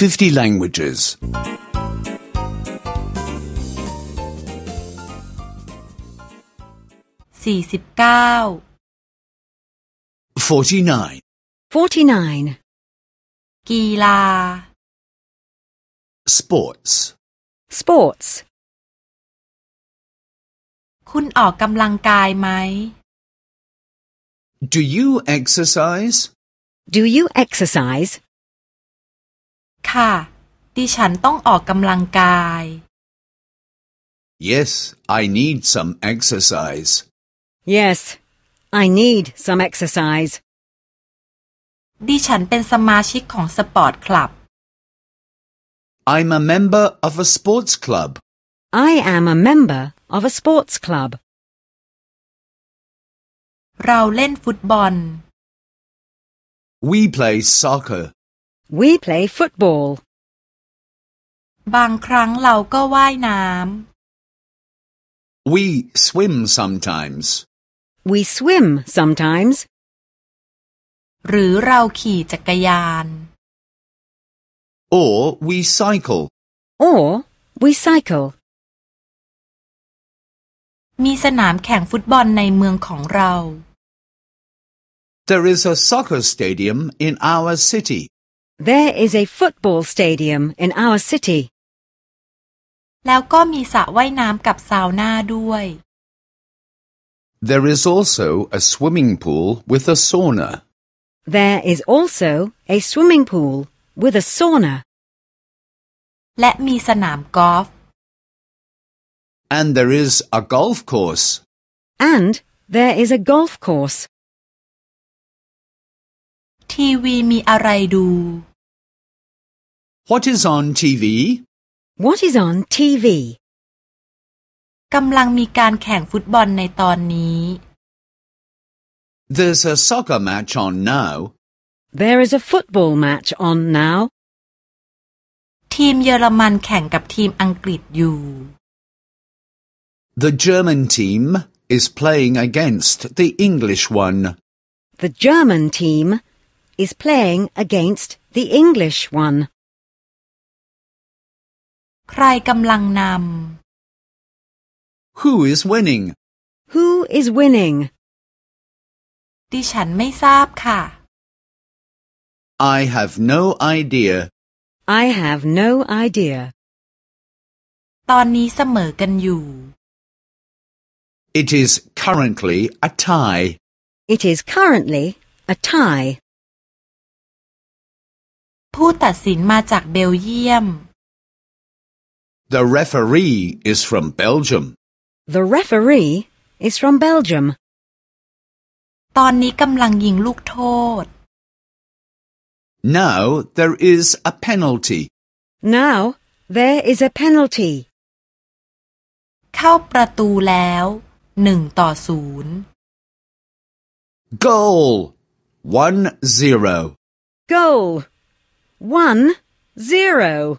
50 languages. สี่สิบเก้า 49. 49. กีฬา Sports. Sports. คุณออกกำลังกายไหม Do you exercise? Do you exercise? ค่ะ ดิฉันต้องออกกำลังกาย Yes, I need some exercise. Yes. I need some exercise. ดิฉันเป็นสมาชิกของสปอร์ตคลับ I'm a member of a sports club. I am a member of a sports club. เราเล่นฟุตบอล We play soccer. We play football. บางครั้งเราก็ว่ายน้ำ We swim sometimes. We swim sometimes. หรือเราขี่จักรยาน Or we cycle. Or we cycle. มีสนามแข่งฟุตบอลในเมืองของเรา There is a soccer stadium in our city. There is a football stadium in our city. แล้วก็มีสระว่ายน้ำกับซาวน่าด้วย There is also a swimming pool with a sauna. There is also a swimming pool with a sauna. และมีสนามกอล์ฟ And there is a golf course. And there is a golf course. ทีวีมีอะไรดู What is on TV? What is on TV? กำลังมีการแข่งฟุตบอลในตอนนี้ There's a soccer match on now. There is a football match on now. ทีมเยอรมันแข่งกับทีมอังกฤษอยู่ The German team is playing against the English one. The German team is playing against the English one. ใครกำลังน Who is winning? Who is winning? ำดิฉันไม่ทราบค่ะ I have no idea. I have no idea. ตอนนี้เสมอกันอยู่ It is currently a tie. It is currently a tie. ผู้ตัดสินมาจากเบลเยียม The referee is from Belgium. The referee is from Belgium. ตอนนี้กำลังยิงลูกโทษ Now there is a penalty. Now there is a penalty. เข้าประตูแล้วหนึ่งต่อศูนย์ Goal! 1 0. Goal. One, zero.